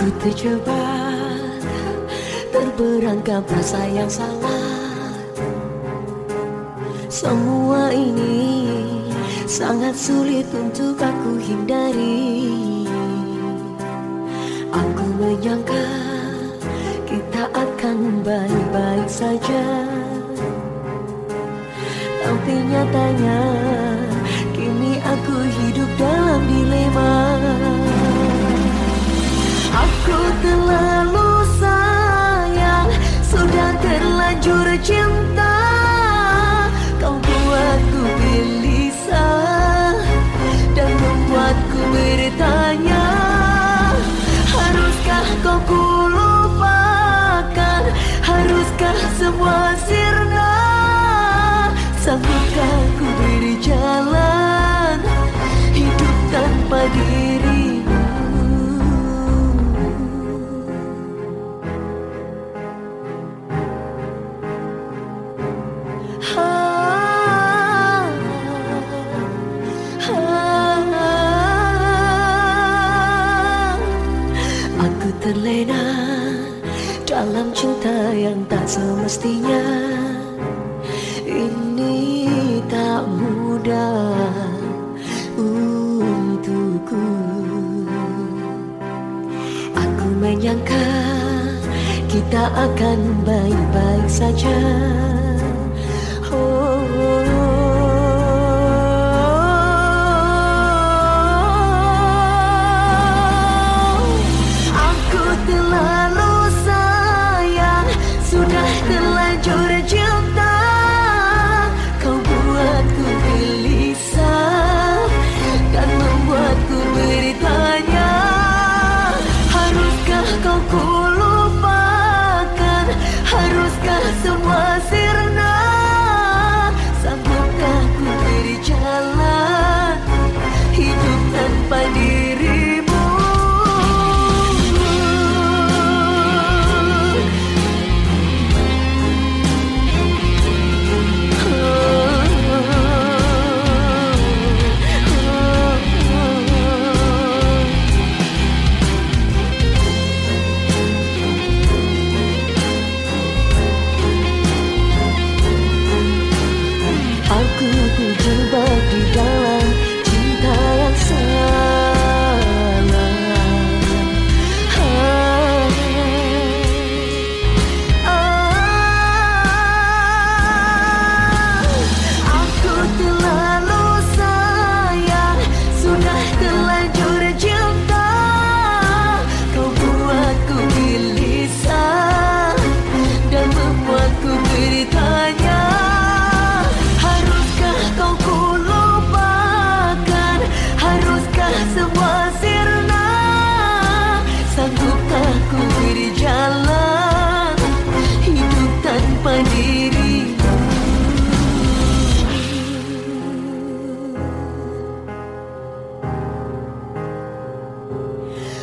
Aku terjebak Terperangkap rasa yang salah. Semua ini Sangat sulit untuk aku hindari. Aku menyangka Kita akan baik-baik saja. Tapi nyatanya Kini aku hidup dalam dilema terlanjur cinta terlena dalam cinta yang tak semestinya. Ini tak mudah untukku. Aku menyangka kita akan baik-baik saja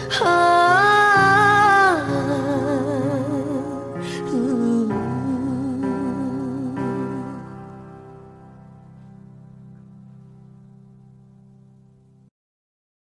Oh.